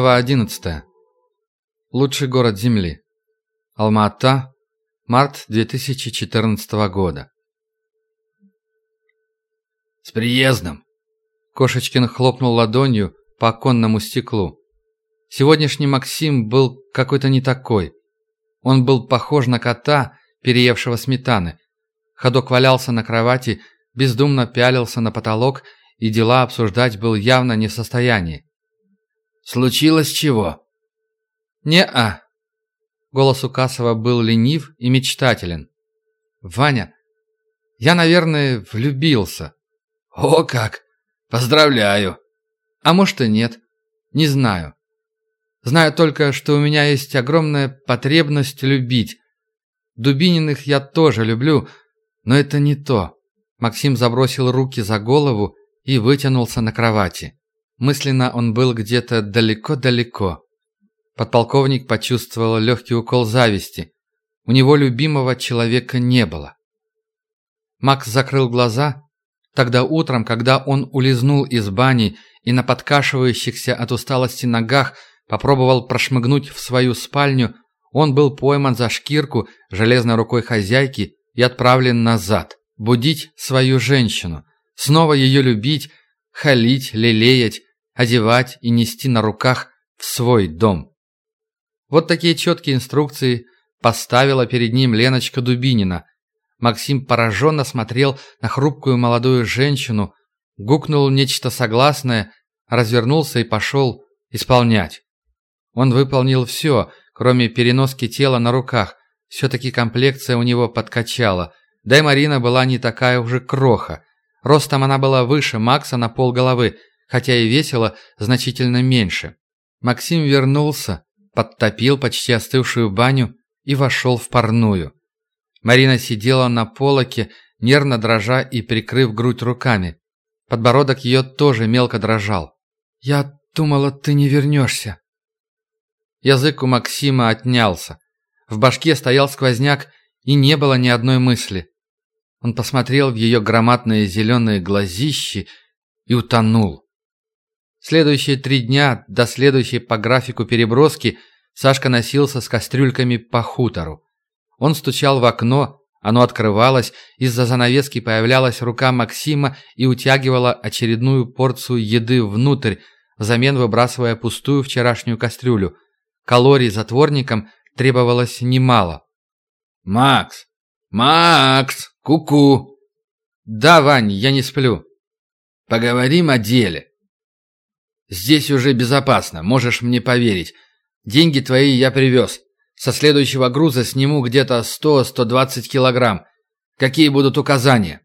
Глава 11. Лучший город Земли. Алма-Ата. Март 2014 года. «С приездом!» Кошечкин хлопнул ладонью по оконному стеклу. Сегодняшний Максим был какой-то не такой. Он был похож на кота, переевшего сметаны. Ходок валялся на кровати, бездумно пялился на потолок и дела обсуждать был явно не в состоянии. «Случилось чего?» «Не-а». Голос у Касова был ленив и мечтателен. «Ваня, я, наверное, влюбился». «О как! Поздравляю!» «А может и нет. Не знаю. Знаю только, что у меня есть огромная потребность любить. Дубининых я тоже люблю, но это не то». Максим забросил руки за голову и вытянулся на кровати. Мысленно он был где-то далеко-далеко. Подполковник почувствовал легкий укол зависти. У него любимого человека не было. Макс закрыл глаза. Тогда утром, когда он улизнул из бани и на подкашивающихся от усталости ногах попробовал прошмыгнуть в свою спальню, он был пойман за шкирку железной рукой хозяйки и отправлен назад, будить свою женщину, снова ее любить, халить, лелеять, одевать и нести на руках в свой дом. Вот такие четкие инструкции поставила перед ним Леночка Дубинина. Максим пораженно смотрел на хрупкую молодую женщину, гукнул нечто согласное, развернулся и пошел исполнять. Он выполнил все, кроме переноски тела на руках. Все-таки комплекция у него подкачала. Да и Марина была не такая уже кроха. Ростом она была выше Макса на полголовы, хотя и весила значительно меньше. Максим вернулся, подтопил почти остывшую баню и вошел в парную. Марина сидела на полоке, нервно дрожа и прикрыв грудь руками. Подбородок ее тоже мелко дрожал. «Я думала, ты не вернешься». Язык у Максима отнялся. В башке стоял сквозняк, и не было ни одной мысли. Он посмотрел в ее громадные зеленые глазищи и утонул. Следующие три дня до следующей по графику переброски Сашка носился с кастрюльками по хутору. Он стучал в окно, оно открывалось, из-за занавески появлялась рука Максима и утягивала очередную порцию еды внутрь, взамен выбрасывая пустую вчерашнюю кастрюлю. Калорий затворникам требовалось немало. «Макс! Макс! Ку-ку!» «Да, Вань, я не сплю». «Поговорим о деле. Здесь уже безопасно, можешь мне поверить. Деньги твои я привез. Со следующего груза сниму где-то 100-120 килограмм. Какие будут указания?»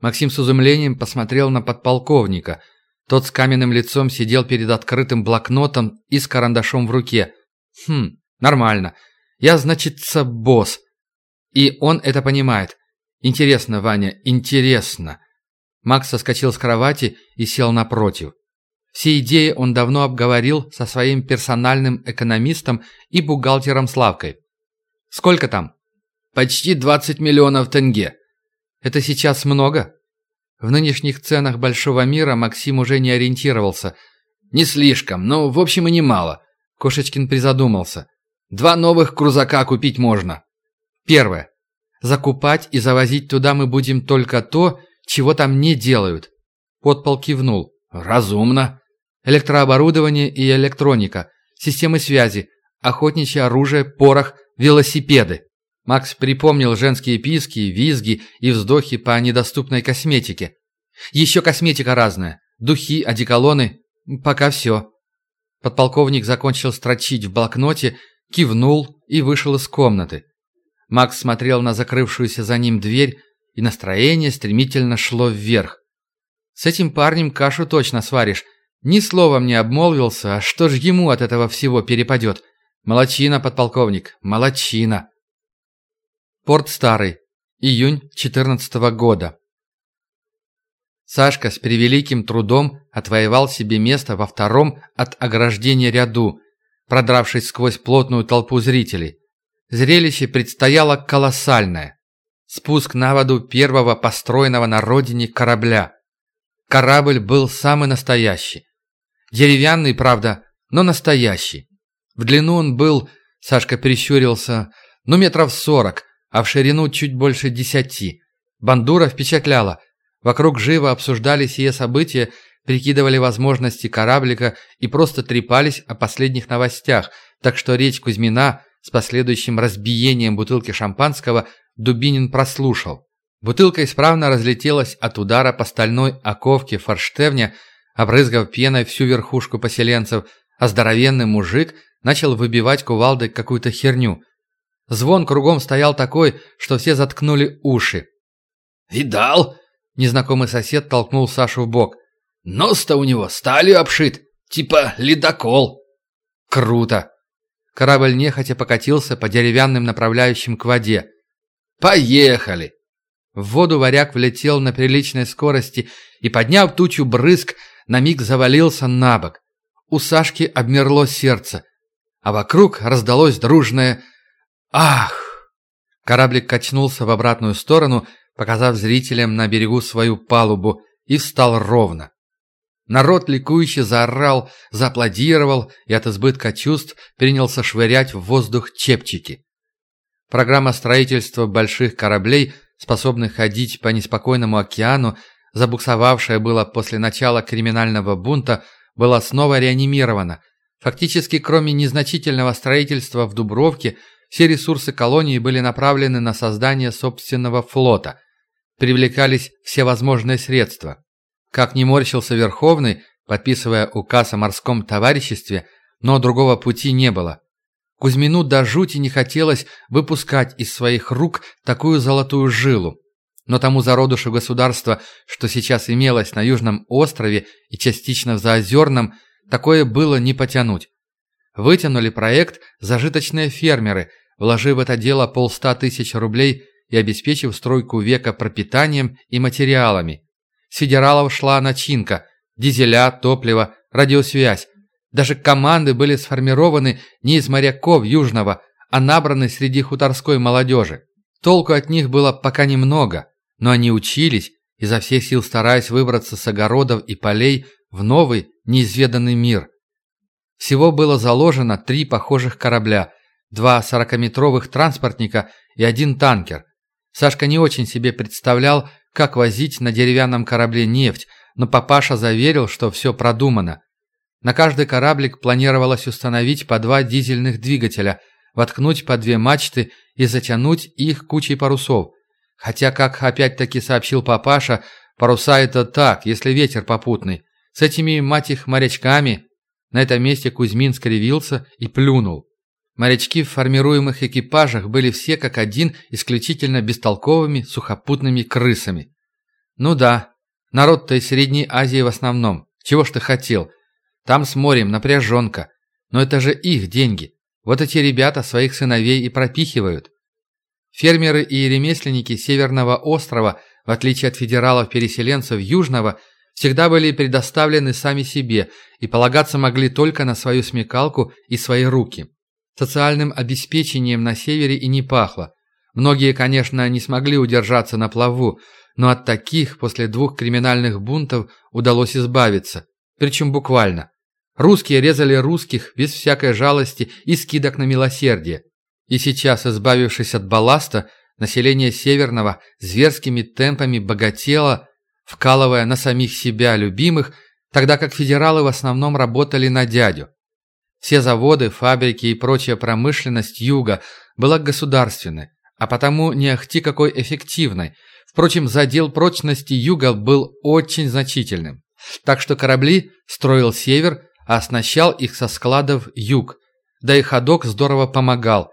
Максим с изумлением посмотрел на подполковника. Тот с каменным лицом сидел перед открытым блокнотом и с карандашом в руке. «Хм, нормально. Я, значит, босс. И он это понимает. Интересно, Ваня, интересно». Макс соскочил с кровати и сел напротив. Все идеи он давно обговорил со своим персональным экономистом и бухгалтером Славкой. «Сколько там?» «Почти 20 миллионов тенге». «Это сейчас много?» В нынешних ценах большого мира Максим уже не ориентировался. «Не слишком, но в общем и немало». Кошечкин призадумался. «Два новых крузака купить можно». Первое. Закупать и завозить туда мы будем только то, чего там не делают. Подпол кивнул. «Разумно электрооборудование и электроника, системы связи, охотничье оружие, порох, велосипеды. Макс припомнил женские писки, визги и вздохи по недоступной косметике. Еще косметика разная. Духи, одеколоны. Пока все. Подполковник закончил строчить в блокноте, кивнул и вышел из комнаты. Макс смотрел на закрывшуюся за ним дверь, и настроение стремительно шло вверх. «С этим парнем кашу точно сваришь, ни словом не обмолвился, а что ж ему от этого всего перепадет? Молодчина, подполковник, молодчина. Порт Старый. Июнь 14 -го года. Сашка с превеликим трудом отвоевал себе место во втором от ограждения ряду, продравшись сквозь плотную толпу зрителей. Зрелище предстояло колоссальное. Спуск на воду первого построенного на родине корабля. Корабль был самый настоящий. Деревянный, правда, но настоящий. В длину он был, Сашка прищурился, ну метров сорок, а в ширину чуть больше десяти. Бандура впечатляла. Вокруг живо обсуждали сие события, прикидывали возможности кораблика и просто трепались о последних новостях, так что речь Кузьмина с последующим разбиением бутылки шампанского Дубинин прослушал. Бутылка исправно разлетелась от удара по стальной оковке форштевня, обрызгав пеной всю верхушку поселенцев, а здоровенный мужик начал выбивать кувалдой какую-то херню. Звон кругом стоял такой, что все заткнули уши. «Видал?» – незнакомый сосед толкнул Сашу в бок. «Нос-то у него сталью обшит, типа ледокол». «Круто!» Корабль нехотя покатился по деревянным направляющим к воде. «Поехали!» В воду варяг влетел на приличной скорости и, подняв тучу брызг, на миг завалился на бок. У Сашки обмерло сердце, а вокруг раздалось дружное «Ах!». Кораблик качнулся в обратную сторону, показав зрителям на берегу свою палубу, и встал ровно. Народ ликующе заорал, зааплодировал и от избытка чувств принялся швырять в воздух чепчики. Программа строительства больших кораблей – способных ходить по неспокойному океану, забуксовавшая была после начала криминального бунта, была снова реанимирована. Фактически, кроме незначительного строительства в Дубровке, все ресурсы колонии были направлены на создание собственного флота. Привлекались все возможные средства. Как не морщился Верховный, подписывая указ о морском товариществе, но другого пути не было. Кузьмину до жути не хотелось выпускать из своих рук такую золотую жилу. Но тому зародышу государства, что сейчас имелось на Южном острове и частично в Заозерном, такое было не потянуть. Вытянули проект зажиточные фермеры, вложив в это дело полста тысяч рублей и обеспечив стройку века пропитанием и материалами. С федералов шла начинка – дизеля, топливо, радиосвязь, даже команды были сформированы не из моряков Южного, а набраны среди хуторской молодежи. Толку от них было пока немного, но они учились, изо всех сил стараясь выбраться с огородов и полей в новый, неизведанный мир. Всего было заложено три похожих корабля, два сорокаметровых транспортника и один танкер. Сашка не очень себе представлял, как возить на деревянном корабле нефть, но папаша заверил, что все продумано. На каждый кораблик планировалось установить по два дизельных двигателя, воткнуть по две мачты и затянуть их кучей парусов. Хотя, как опять-таки сообщил папаша, паруса это так, если ветер попутный. С этими, мать их, морячками... На этом месте Кузьмин скривился и плюнул. Морячки в формируемых экипажах были все как один исключительно бестолковыми сухопутными крысами. Ну да, народ-то из Средней Азии в основном. Чего ж ты хотел? Там с морем напряженка. Но это же их деньги. Вот эти ребята своих сыновей и пропихивают. Фермеры и ремесленники Северного острова, в отличие от федералов-переселенцев Южного, всегда были предоставлены сами себе и полагаться могли только на свою смекалку и свои руки. Социальным обеспечением на севере и не пахло. Многие, конечно, не смогли удержаться на плаву, но от таких после двух криминальных бунтов удалось избавиться. Причем буквально. Русские резали русских без всякой жалости и скидок на милосердие. И сейчас, избавившись от балласта, население Северного зверскими темпами богатело, вкалывая на самих себя любимых, тогда как федералы в основном работали на дядю. Все заводы, фабрики и прочая промышленность Юга была государственной, а потому не ахти какой эффективной. Впрочем, задел прочности Юга был очень значительным. Так что корабли строил Север, а оснащал их со складов юг. Да и ходок здорово помогал.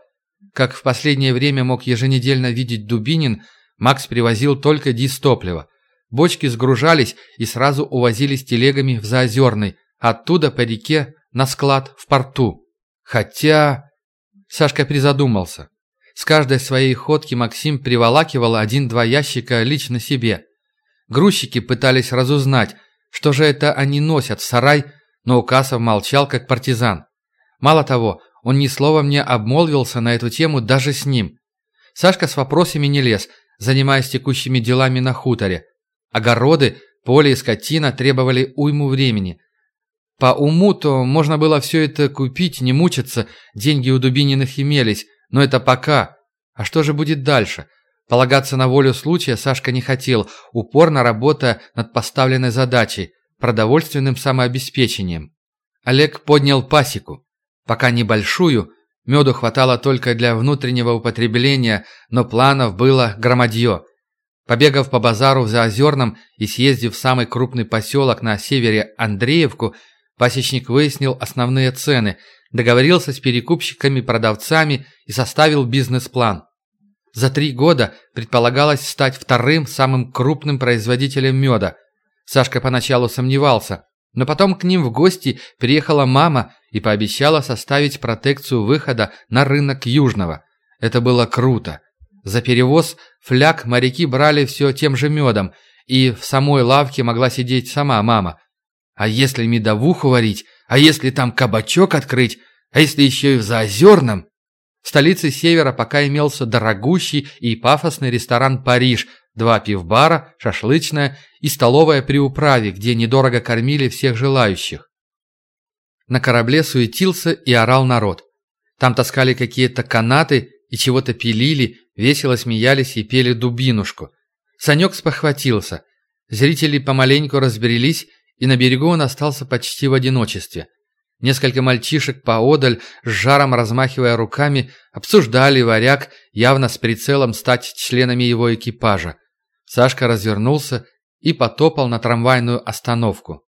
Как в последнее время мог еженедельно видеть Дубинин, Макс привозил только дистопливо. Бочки сгружались и сразу увозились телегами в Заозерный, оттуда по реке на склад в порту. Хотя... Сашка призадумался. С каждой своей ходки Максим приволакивал один-два ящика лично себе. Грузчики пытались разузнать, что же это они носят в сарай но Укасов молчал, как партизан. Мало того, он ни словом не обмолвился на эту тему даже с ним. Сашка с вопросами не лез, занимаясь текущими делами на хуторе. Огороды, поле и скотина требовали уйму времени. По уму-то можно было все это купить, не мучиться, деньги у Дубининых имелись, но это пока. А что же будет дальше? Полагаться на волю случая Сашка не хотел, упорно работая над поставленной задачей – продовольственным самообеспечением. Олег поднял пасеку. Пока небольшую, меду хватало только для внутреннего употребления, но планов было громадье. Побегав по базару в Заозерном и съездив в самый крупный поселок на севере Андреевку, пасечник выяснил основные цены, договорился с перекупщиками-продавцами и составил бизнес-план. За три года предполагалось стать вторым самым крупным производителем меда. Сашка поначалу сомневался, но потом к ним в гости приехала мама и пообещала составить протекцию выхода на рынок Южного. Это было круто. За перевоз фляг моряки брали все тем же медом, и в самой лавке могла сидеть сама мама. А если медовуху варить, а если там кабачок открыть, а если еще и в Заозерном? В столице Севера пока имелся дорогущий и пафосный ресторан «Париж», два пивбара, шашлычная и столовая при управе, где недорого кормили всех желающих. На корабле суетился и орал народ. Там таскали какие-то канаты и чего-то пилили, весело смеялись и пели дубинушку. Санек спохватился. Зрители помаленьку разберелись, и на берегу он остался почти в одиночестве – Несколько мальчишек поодаль, с жаром размахивая руками, обсуждали варяг, явно с прицелом стать членами его экипажа. Сашка развернулся и потопал на трамвайную остановку.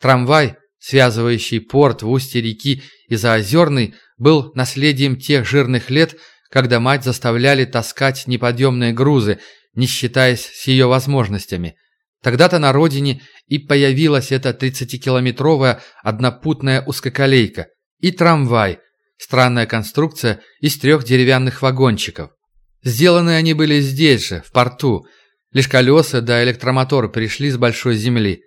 Трамвай, связывающий порт в устье реки и Заозерный, был наследием тех жирных лет, когда мать заставляли таскать неподъемные грузы, не считаясь с ее возможностями – Тогда-то на родине и появилась эта 30-километровая однопутная узкоколейка и трамвай, странная конструкция из трех деревянных вагончиков. Сделаны они были здесь же, в порту. Лишь колеса да электромотор пришли с большой земли.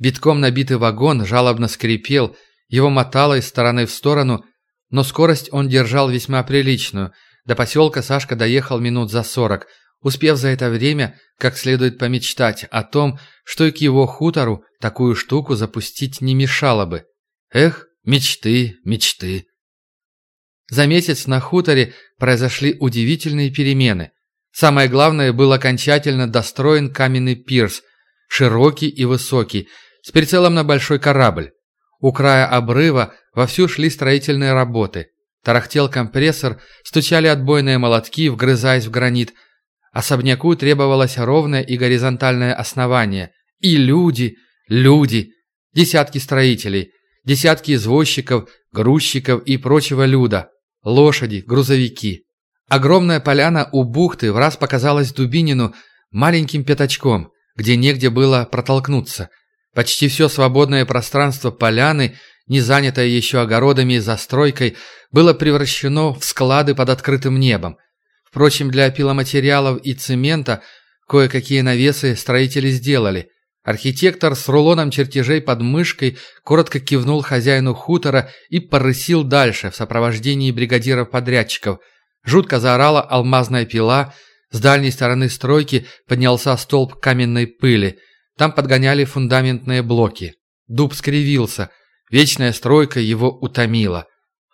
Битком набитый вагон жалобно скрипел, его мотало из стороны в сторону, но скорость он держал весьма приличную. До поселка Сашка доехал минут за сорок – успев за это время как следует помечтать о том, что и к его хутору такую штуку запустить не мешало бы. Эх, мечты, мечты. За месяц на хуторе произошли удивительные перемены. Самое главное, был окончательно достроен каменный пирс, широкий и высокий, с прицелом на большой корабль. У края обрыва вовсю шли строительные работы. Тарахтел компрессор, стучали отбойные молотки, вгрызаясь в гранит – Особняку требовалось ровное и горизонтальное основание. И люди, люди, десятки строителей, десятки извозчиков, грузчиков и прочего люда, лошади, грузовики. Огромная поляна у бухты в раз показалась Дубинину маленьким пятачком, где негде было протолкнуться. Почти все свободное пространство поляны, не занятое еще огородами и застройкой, было превращено в склады под открытым небом – Впрочем, для пиломатериалов и цемента кое-какие навесы строители сделали. Архитектор с рулоном чертежей под мышкой коротко кивнул хозяину хутора и порысил дальше в сопровождении бригадиров-подрядчиков. Жутко заорала алмазная пила, с дальней стороны стройки поднялся столб каменной пыли. Там подгоняли фундаментные блоки. Дуб скривился. Вечная стройка его утомила.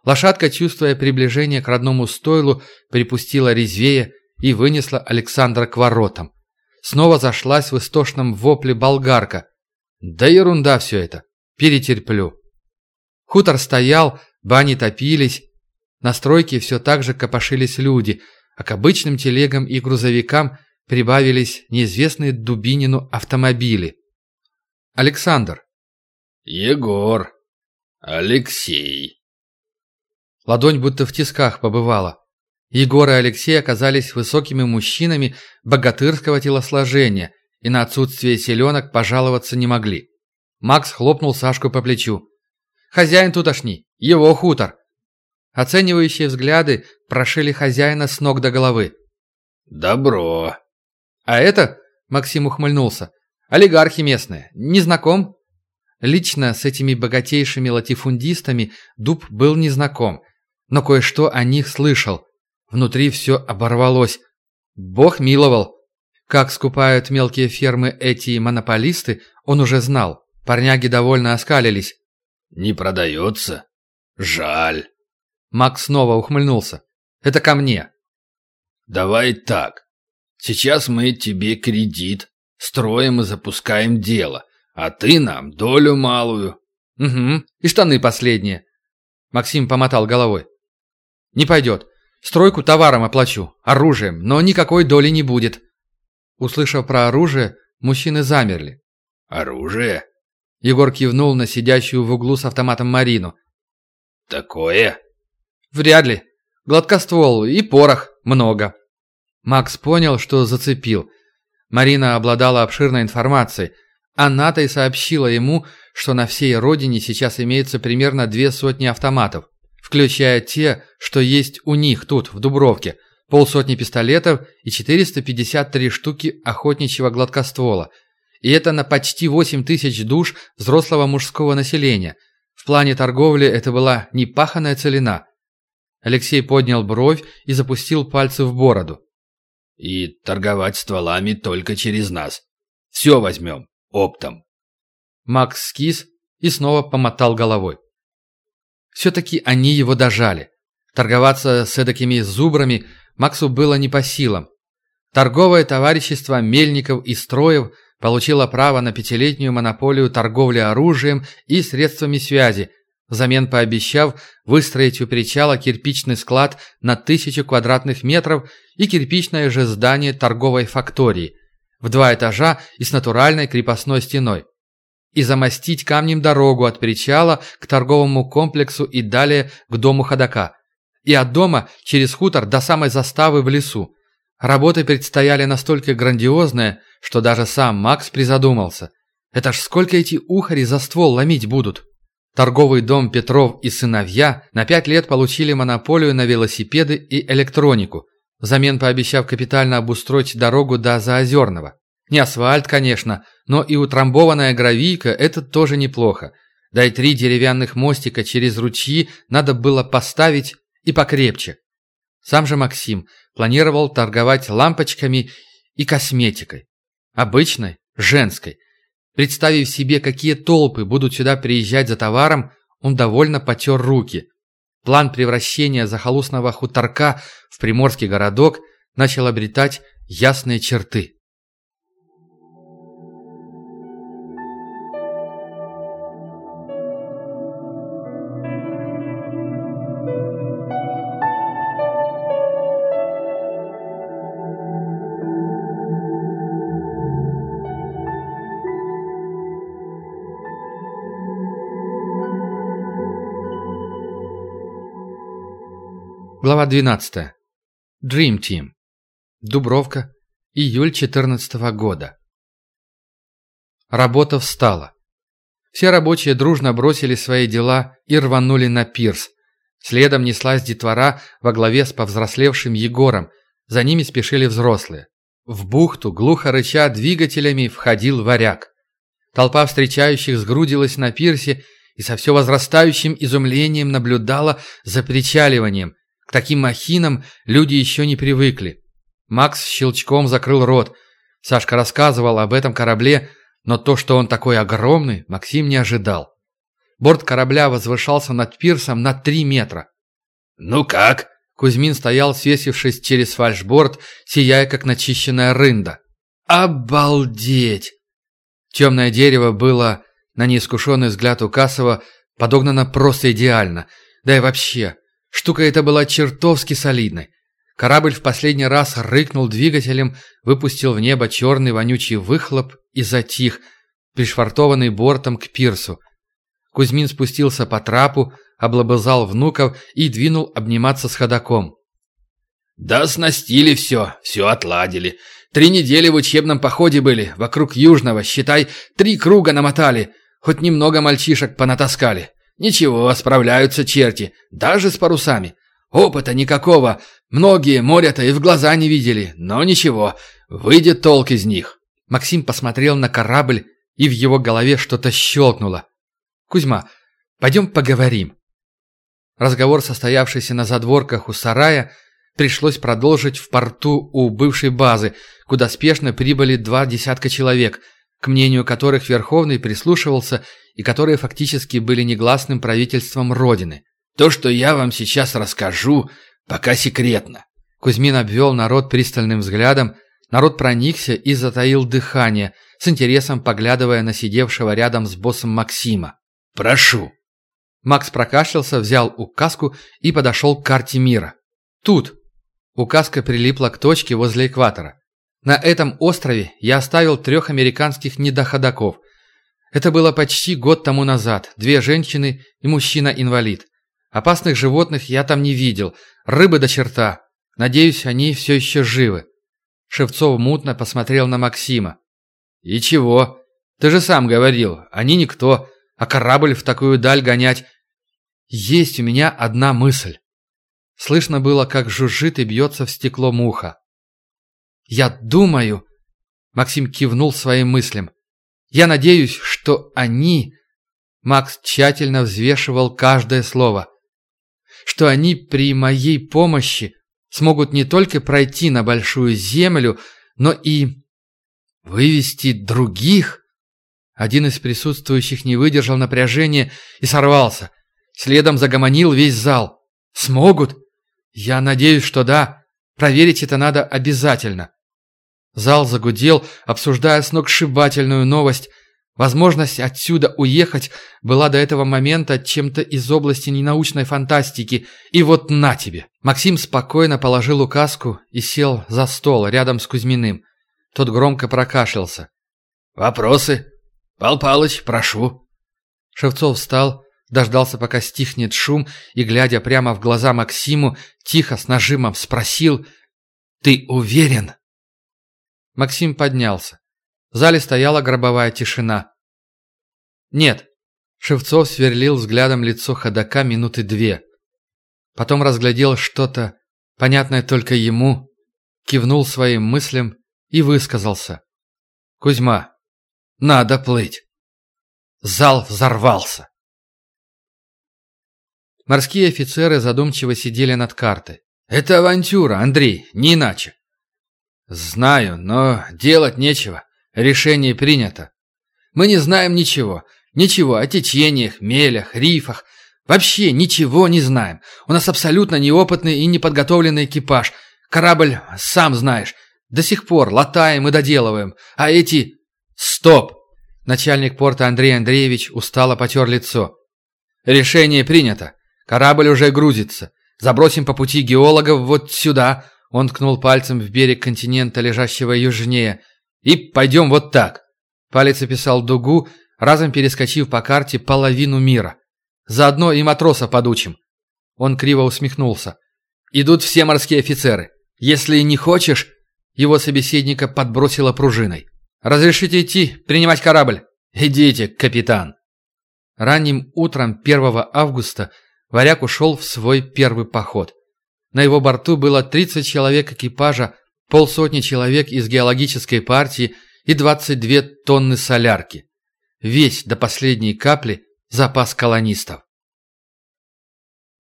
Лошадка, чувствуя приближение к родному стойлу, припустила резвее и вынесла Александра к воротам. Снова зашлась в истошном вопле болгарка. Да ерунда все это. Перетерплю. Хутор стоял, бани топились. На стройке все так же копошились люди, а к обычным телегам и грузовикам прибавились неизвестные Дубинину автомобили. Александр. Егор. Алексей. Ладонь будто в тисках побывала. Егор и Алексей оказались высокими мужчинами богатырского телосложения и на отсутствие селенок пожаловаться не могли. Макс хлопнул Сашку по плечу. «Хозяин тутошний, его хутор!» Оценивающие взгляды прошили хозяина с ног до головы. «Добро!» «А это?» – Максим ухмыльнулся. «Олигархи местные. Не знаком?» Лично с этими богатейшими латифундистами Дуб был незнаком – но кое-что о них слышал. Внутри все оборвалось. Бог миловал. Как скупают мелкие фермы эти монополисты, он уже знал. Парняги довольно оскалились. «Не продается? Жаль». Макс снова ухмыльнулся. «Это ко мне». «Давай так. Сейчас мы тебе кредит, строим и запускаем дело, а ты нам долю малую». «Угу, и штаны последние». Максим помотал головой. «Не пойдет. Стройку товаром оплачу, оружием, но никакой доли не будет». Услышав про оружие, мужчины замерли. «Оружие?» Егор кивнул на сидящую в углу с автоматом Марину. «Такое?» «Вряд ли. Гладкоствол и порох много». Макс понял, что зацепил. Марина обладала обширной информацией. Она-то и сообщила ему, что на всей родине сейчас имеется примерно две сотни автоматов, включая те, что есть у них тут, в Дубровке, полсотни пистолетов и 453 штуки охотничьего гладкоствола – и это на почти 8 тысяч душ взрослого мужского населения. В плане торговли это была непаханная целина. Алексей поднял бровь и запустил пальцы в бороду. «И торговать стволами только через нас. Все возьмем, оптом». Макс скис и снова помотал головой. Все-таки они его дожали. Торговаться с эдакими зубрами Максу было не по силам. Торговое товарищество Мельников и Строев – получила право на пятилетнюю монополию торговли оружием и средствами связи, взамен пообещав выстроить у причала кирпичный склад на тысячу квадратных метров и кирпичное же здание торговой фактории в два этажа и с натуральной крепостной стеной и замостить камнем дорогу от причала к торговому комплексу и далее к дому ходока, и от дома через хутор до самой заставы в лесу. Работы предстояли настолько грандиозные, что даже сам Макс призадумался. Это ж сколько эти ухари за ствол ломить будут? Торговый дом Петров и сыновья на пять лет получили монополию на велосипеды и электронику, взамен пообещав капитально обустроить дорогу до Заозерного. Не асфальт, конечно, но и утрамбованная гравийка – это тоже неплохо. Да и три деревянных мостика через ручьи надо было поставить и покрепче. Сам же Максим планировал торговать лампочками и косметикой. Обычной, женской. Представив себе, какие толпы будут сюда приезжать за товаром, он довольно потер руки. План превращения захолустного хуторка в приморский городок начал обретать ясные черты. Глава 12. Dream Team. Дубровка. Июль 14 года. Работа встала. Все рабочие дружно бросили свои дела и рванули на пирс. Следом неслась детвора во главе с повзрослевшим Егором. За ними спешили взрослые. В бухту, глухо рыча двигателями, входил варяг. Толпа встречающих сгрудилась на пирсе и со все возрастающим изумлением наблюдала за причаливанием, к таким махинам люди еще не привыкли. Макс щелчком закрыл рот. Сашка рассказывал об этом корабле, но то, что он такой огромный, Максим не ожидал. Борт корабля возвышался над пирсом на три метра. «Ну как?» Кузьмин стоял, свесившись через фальшборд, сияя, как начищенная рында. «Обалдеть!» Темное дерево было, на неискушенный взгляд у Касова, подогнано просто идеально. Да и вообще, Штука эта была чертовски солидной. Корабль в последний раз рыкнул двигателем, выпустил в небо черный вонючий выхлоп и затих, пришвартованный бортом к пирсу. Кузьмин спустился по трапу, облобызал внуков и двинул обниматься с ходаком. «Да снастили все, все отладили. Три недели в учебном походе были, вокруг Южного, считай, три круга намотали. Хоть немного мальчишек понатаскали. Ничего, справляются черти, даже с парусами. Опыта никакого. Многие моря-то и в глаза не видели, но ничего, выйдет толк из них. Максим посмотрел на корабль, и в его голове что-то щелкнуло. «Кузьма, пойдем поговорим». Разговор, состоявшийся на задворках у сарая, пришлось продолжить в порту у бывшей базы, куда спешно прибыли два десятка человек. К мнению которых Верховный прислушивался и которые фактически были негласным правительством Родины. То, что я вам сейчас расскажу, пока секретно. Кузьмин обвел народ пристальным взглядом, народ проникся и затаил дыхание, с интересом поглядывая на сидевшего рядом с боссом Максима. «Прошу». Макс прокашлялся, взял указку и подошел к карте мира. «Тут». Указка прилипла к точке возле экватора. На этом острове я оставил трех американских недоходаков. Это было почти год тому назад. Две женщины и мужчина-инвалид. Опасных животных я там не видел. Рыбы до черта. Надеюсь, они все еще живы. Шевцов мутно посмотрел на Максима. «И чего? Ты же сам говорил, они никто, а корабль в такую даль гонять...» «Есть у меня одна мысль». Слышно было, как жужжит и бьется в стекло муха. «Я думаю...» Максим кивнул своим мыслям. «Я надеюсь, что они...» Макс тщательно взвешивал каждое слово. «Что они при моей помощи смогут не только пройти на Большую Землю, но и вывести других...» Один из присутствующих не выдержал напряжения и сорвался. Следом загомонил весь зал. «Смогут?» «Я надеюсь, что да. Проверить это надо обязательно». Зал загудел, обсуждая сногсшибательную новость. Возможность отсюда уехать была до этого момента чем-то из области ненаучной фантастики. И вот на тебе. Максим спокойно положил указку и сел за стол рядом с Кузьминым. Тот громко прокашлялся. «Вопросы? Пал Палыч, прошу». Шевцов встал, дождался, пока стихнет шум, и, глядя прямо в глаза Максиму, тихо, с нажимом спросил «Ты уверен?» Максим поднялся. В зале стояла гробовая тишина. «Нет». Шевцов сверлил взглядом лицо ходока минуты две. Потом разглядел что-то, понятное только ему, кивнул своим мыслям и высказался. «Кузьма, надо плыть». Зал взорвался. Морские офицеры задумчиво сидели над картой. «Это авантюра, Андрей, не иначе. «Знаю, но делать нечего. Решение принято. Мы не знаем ничего. Ничего о течениях, мелях, рифах. Вообще ничего не знаем. У нас абсолютно неопытный и неподготовленный экипаж. Корабль, сам знаешь, до сих пор латаем и доделываем. А эти... Стоп!» Начальник порта Андрей Андреевич устало потер лицо. «Решение принято. Корабль уже грузится. Забросим по пути геологов вот сюда, он ткнул пальцем в берег континента, лежащего южнее. «И пойдем вот так». Палец описал дугу, разом перескочив по карте половину мира. «Заодно и матроса подучим». Он криво усмехнулся. «Идут все морские офицеры. Если не хочешь...» Его собеседника подбросило пружиной. «Разрешите идти, принимать корабль?» «Идите, капитан». Ранним утром 1 августа варяг ушел в свой первый поход. На его борту было 30 человек экипажа, полсотни человек из геологической партии и 22 тонны солярки. Весь до последней капли запас колонистов.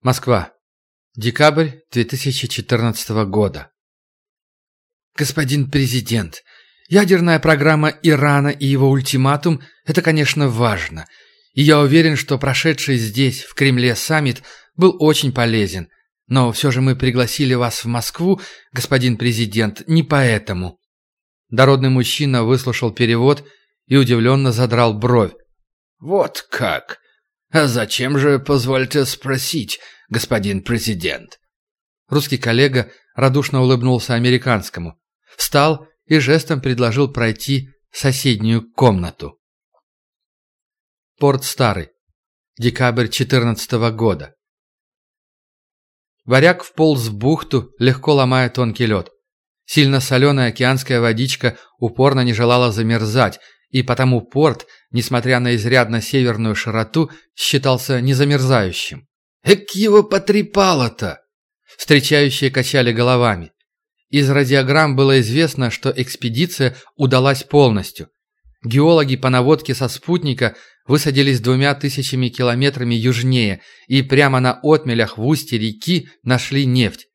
Москва. Декабрь 2014 года. Господин президент, ядерная программа Ирана и его ультиматум – это, конечно, важно. И я уверен, что прошедший здесь, в Кремле, саммит был очень полезен – но все же мы пригласили вас в Москву, господин президент, не поэтому». Дородный мужчина выслушал перевод и удивленно задрал бровь. «Вот как? А зачем же, позвольте спросить, господин президент?» Русский коллега радушно улыбнулся американскому, встал и жестом предложил пройти соседнюю комнату. Порт Старый. Декабрь 14 года. Варяг вполз в бухту, легко ломая тонкий лед. Сильно соленая океанская водичка упорно не желала замерзать, и потому порт, несмотря на изрядно северную широту, считался незамерзающим. «Эк его потрепало-то!» Встречающие качали головами. Из радиограмм было известно, что экспедиция удалась полностью. Геологи по наводке со спутника высадились двумя тысячами километрами южнее и прямо на отмелях в устье реки нашли нефть.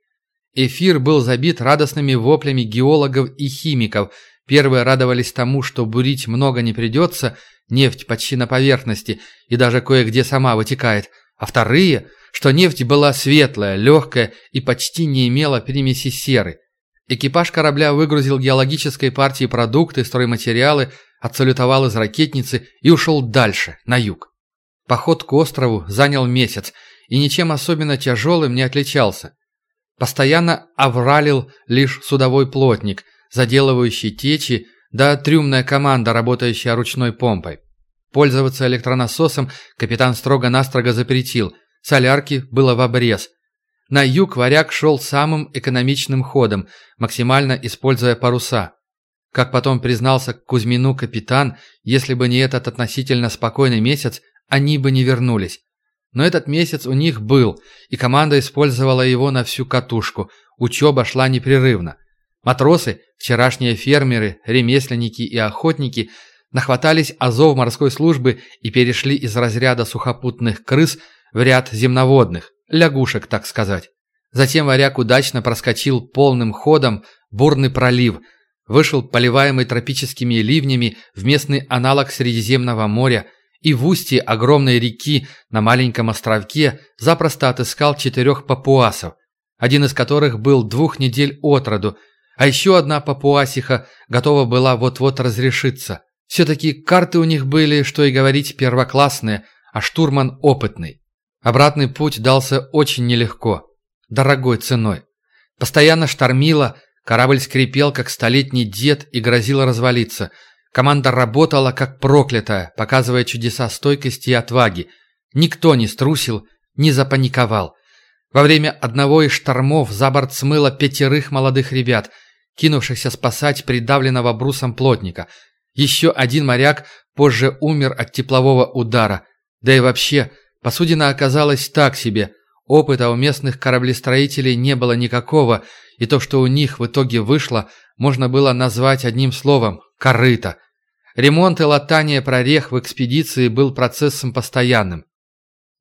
Эфир был забит радостными воплями геологов и химиков, Первые радовались тому, что бурить много не придется, нефть почти на поверхности и даже кое-где сама вытекает, а вторые, что нефть была светлая, легкая и почти не имела примеси серы. Экипаж корабля выгрузил геологической партии продукты, стройматериалы, отсалютовал из ракетницы и ушел дальше, на юг. Поход к острову занял месяц и ничем особенно тяжелым не отличался. Постоянно овралил лишь судовой плотник, заделывающий течи, да трюмная команда, работающая ручной помпой. Пользоваться электронасосом капитан строго-настрого запретил, солярки было в обрез. На юг варяг шел самым экономичным ходом, максимально используя паруса. Как потом признался Кузьмину капитан, если бы не этот относительно спокойный месяц, они бы не вернулись. Но этот месяц у них был, и команда использовала его на всю катушку. Учеба шла непрерывно. Матросы, вчерашние фермеры, ремесленники и охотники нахватались азов морской службы и перешли из разряда сухопутных крыс в ряд земноводных, лягушек, так сказать. Затем варяг удачно проскочил полным ходом бурный пролив, вышел поливаемый тропическими ливнями в местный аналог Средиземного моря – и в устье огромной реки на маленьком островке запросто отыскал четырех папуасов, один из которых был двух недель от роду, а еще одна папуасиха готова была вот-вот разрешиться. Все-таки карты у них были, что и говорить, первоклассные, а штурман опытный. Обратный путь дался очень нелегко, дорогой ценой. Постоянно штормило, корабль скрипел, как столетний дед, и грозил развалиться – Команда работала как проклятая, показывая чудеса стойкости и отваги. Никто не струсил, не запаниковал. Во время одного из штормов за борт смыло пятерых молодых ребят, кинувшихся спасать придавленного брусом плотника. Еще один моряк позже умер от теплового удара. Да и вообще, посудина оказалась так себе. Опыта у местных кораблестроителей не было никакого, и то, что у них в итоге вышло, можно было назвать одним словом – корыто. Ремонт и латание прорех в экспедиции был процессом постоянным.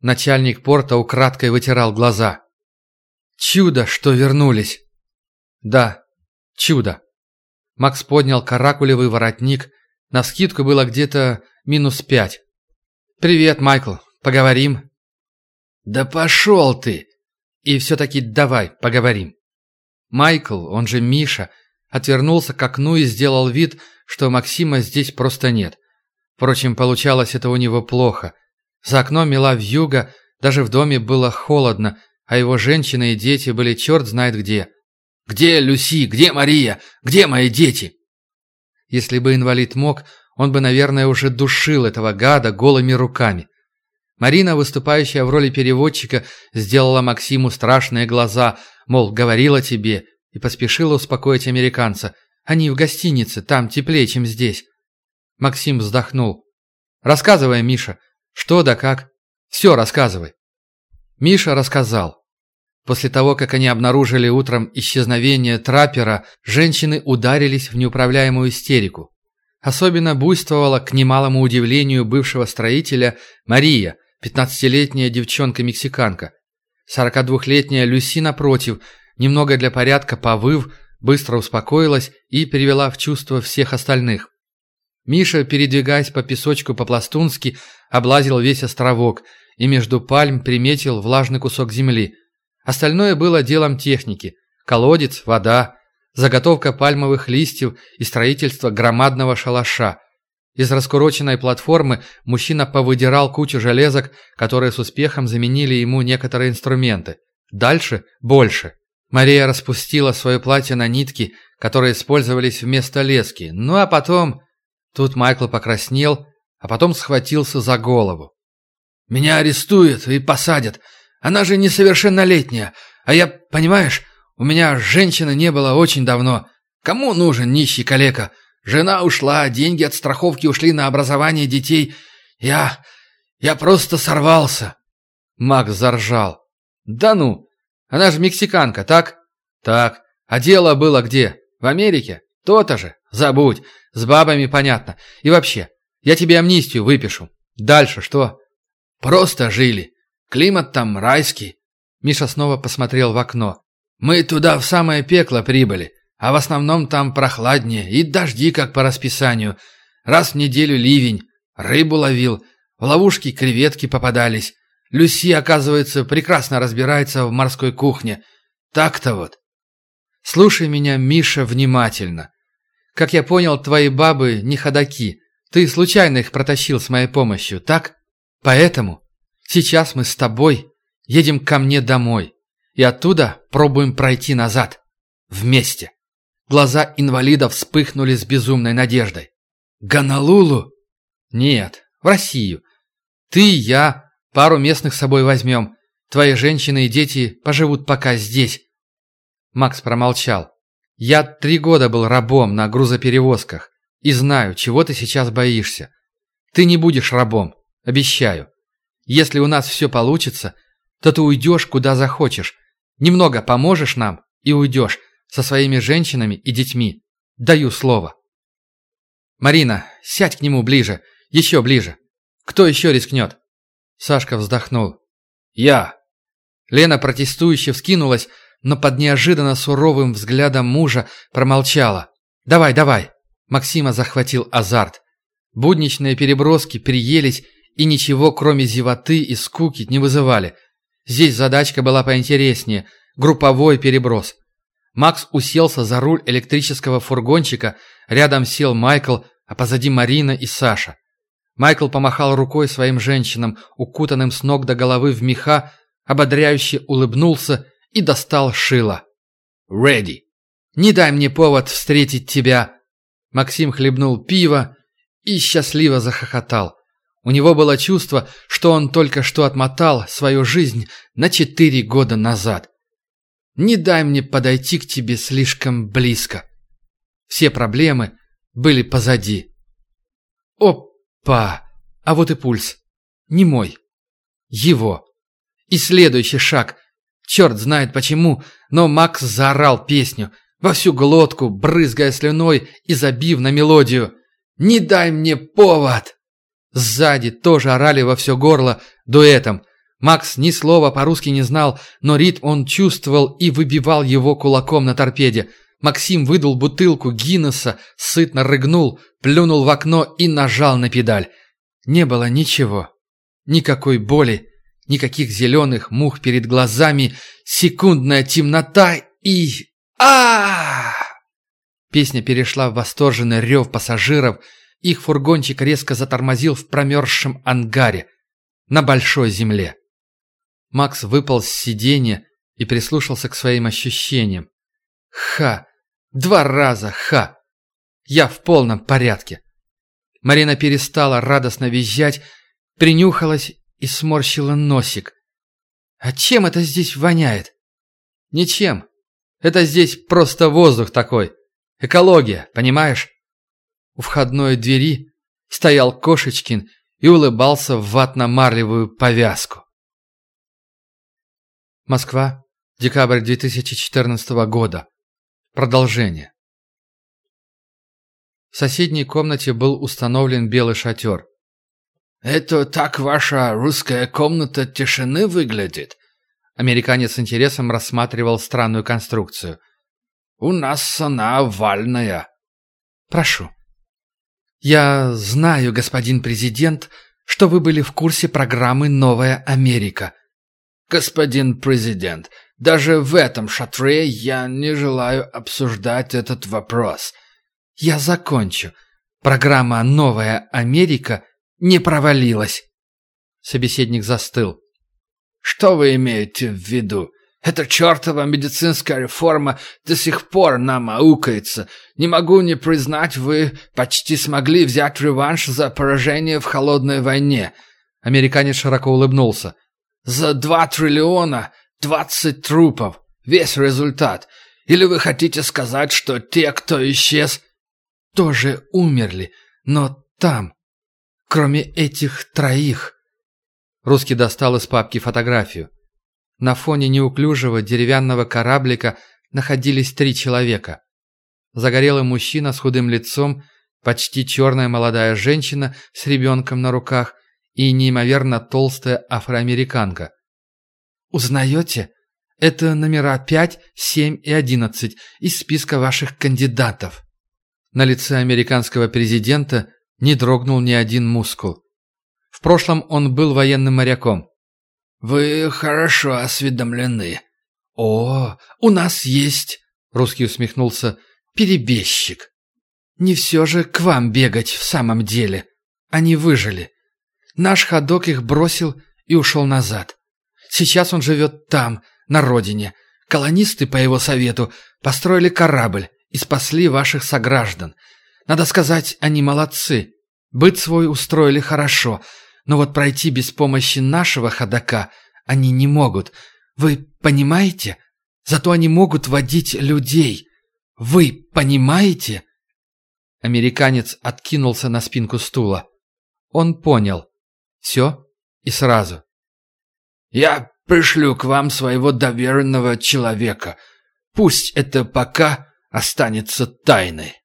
Начальник порта украдкой вытирал глаза. «Чудо, что вернулись!» «Да, чудо!» Макс поднял каракулевый воротник. На скидку было где-то минус пять. «Привет, Майкл. Поговорим?» «Да пошел ты!» «И все-таки давай, поговорим». Майкл, он же Миша, отвернулся к окну и сделал вид, что Максима здесь просто нет. Впрочем, получалось это у него плохо. За окном мела вьюга, даже в доме было холодно, а его женщина и дети были черт знает где. «Где Люси? Где Мария? Где мои дети?» Если бы инвалид мог, он бы, наверное, уже душил этого гада голыми руками. Марина, выступающая в роли переводчика, сделала Максиму страшные глаза, мол, говорила тебе, и поспешила успокоить американца. Они в гостинице, там теплее, чем здесь. Максим вздохнул. Рассказывай, Миша. Что да как? Все рассказывай. Миша рассказал. После того, как они обнаружили утром исчезновение траппера, женщины ударились в неуправляемую истерику. Особенно буйствовала, к немалому удивлению бывшего строителя, Мария, 15-летняя девчонка-мексиканка. 42-летняя Люси, напротив, немного для порядка повыв, быстро успокоилась и перевела в чувство всех остальных. Миша, передвигаясь по песочку по-пластунски, облазил весь островок и между пальм приметил влажный кусок земли. Остальное было делом техники. Колодец, вода, заготовка пальмовых листьев и строительство громадного шалаша. Из раскуроченной платформы мужчина повыдирал кучу железок, которые с успехом заменили ему некоторые инструменты. Дальше – больше. Мария распустила свое платье на нитки, которые использовались вместо лески. Ну а потом... Тут Майкл покраснел, а потом схватился за голову. «Меня арестуют и посадят. Она же несовершеннолетняя. А я, понимаешь, у меня женщины не было очень давно. Кому нужен нищий калека? Жена ушла, деньги от страховки ушли на образование детей. Я... я просто сорвался». Макс заржал. «Да ну, она же мексиканка, так? Так. А дело было где? В Америке? То-то же. Забудь. С бабами понятно. И вообще, я тебе амнистию выпишу. Дальше что? Просто жили. Климат там райский. Миша снова посмотрел в окно. Мы туда в самое пекло прибыли. А в основном там прохладнее и дожди, как по расписанию. Раз в неделю ливень. Рыбу ловил. В ловушки креветки попадались. Люси, оказывается, прекрасно разбирается в морской кухне. Так-то вот. Слушай меня, Миша, внимательно. Как я понял, твои бабы не ходаки. Ты случайно их протащил с моей помощью, так? Поэтому сейчас мы с тобой едем ко мне домой. И оттуда пробуем пройти назад. Вместе. Глаза инвалида вспыхнули с безумной надеждой. Гонолулу? Нет, в Россию. Ты, я, пару местных с собой возьмем. Твои женщины и дети поживут пока здесь. Макс промолчал. Я три года был рабом на грузоперевозках и знаю, чего ты сейчас боишься. Ты не будешь рабом, обещаю. Если у нас все получится, то ты уйдешь куда захочешь. Немного поможешь нам и уйдешь со своими женщинами и детьми. Даю слово. Марина, сядь к нему ближе, еще ближе. Кто еще рискнет? Сашка вздохнул. Я. Лена протестующе вскинулась, но под неожиданно суровым взглядом мужа промолчала. «Давай, давай!» Максима захватил азарт. Будничные переброски приелись и ничего, кроме зевоты и скуки, не вызывали. Здесь задачка была поинтереснее – групповой переброс. Макс уселся за руль электрического фургончика, рядом сел Майкл, а позади Марина и Саша. Майкл помахал рукой своим женщинам, укутанным с ног до головы в меха, ободряюще улыбнулся и достал шило. «Реди!» «Не дай мне повод встретить тебя!» Максим хлебнул пиво и счастливо захохотал. У него было чувство, что он только что отмотал свою жизнь на четыре года назад. «Не дай мне подойти к тебе слишком близко!» Все проблемы были позади. Опа! А вот и пульс. Не мой. Его. И следующий шаг. Черт знает почему, но Макс заорал песню, во всю глотку, брызгая слюной и забив на мелодию. «Не дай мне повод!» Сзади тоже орали во все горло дуэтом. Макс ни слова по-русски не знал, но ритм он чувствовал и выбивал его кулаком на торпеде. Максим выдул бутылку Гиннесса, сытно рыгнул, плюнул в окно и нажал на педаль. Не было ничего. Никакой боли, никаких зеленых мух перед глазами, секундная темнота и... а Песня перешла в восторженный рев пассажиров. Их фургончик резко затормозил в промерзшем ангаре на большой земле. Макс выпал с сиденья и прислушался к своим ощущениям. Ха! Два раза ха! Я в полном порядке. Марина перестала радостно визжать, принюхалась и сморщила носик. А чем это здесь воняет? Ничем. Это здесь просто воздух такой. Экология, понимаешь? У входной двери стоял Кошечкин и улыбался в ватно-марлевую повязку. Москва, декабрь 2014 года. Продолжение. В соседней комнате был установлен белый шатер. «Это так ваша русская комната тишины выглядит?» Американец с интересом рассматривал странную конструкцию. «У нас она овальная». «Прошу». «Я знаю, господин президент, что вы были в курсе программы «Новая Америка». «Господин президент, даже в этом шатре я не желаю обсуждать этот вопрос. Я закончу. Программа «Новая Америка» не провалилась. Собеседник застыл. Что вы имеете в виду? Эта чертова медицинская реформа до сих пор нам аукается. Не могу не признать, вы почти смогли взять реванш за поражение в холодной войне. Американец широко улыбнулся. За два триллиона Двадцать трупов. Весь результат. Или вы хотите сказать, что те, кто исчез, тоже умерли, но там, кроме этих троих. Русский достал из папки фотографию. На фоне неуклюжего деревянного кораблика находились три человека. Загорелый мужчина с худым лицом, почти черная молодая женщина с ребенком на руках и неимоверно толстая афроамериканка. «Узнаете? Это номера 5, 7 и 11 из списка ваших кандидатов». На лице американского президента не дрогнул ни один мускул. В прошлом он был военным моряком. «Вы хорошо осведомлены». «О, у нас есть», — русский усмехнулся, — «перебежчик. Не все же к вам бегать в самом деле. Они выжили. Наш ходок их бросил и ушел назад. Сейчас он живет там, на родине. Колонисты, по его совету, построили корабль и спасли ваших сограждан. Надо сказать, они молодцы. Быт свой устроили хорошо, но вот пройти без помощи нашего ходока они не могут. Вы понимаете? Зато они могут водить людей. Вы понимаете?» Американец откинулся на спинку стула. Он понял. Все и сразу. «Я пришлю к вам своего доверенного человека. Пусть это пока останется тайной».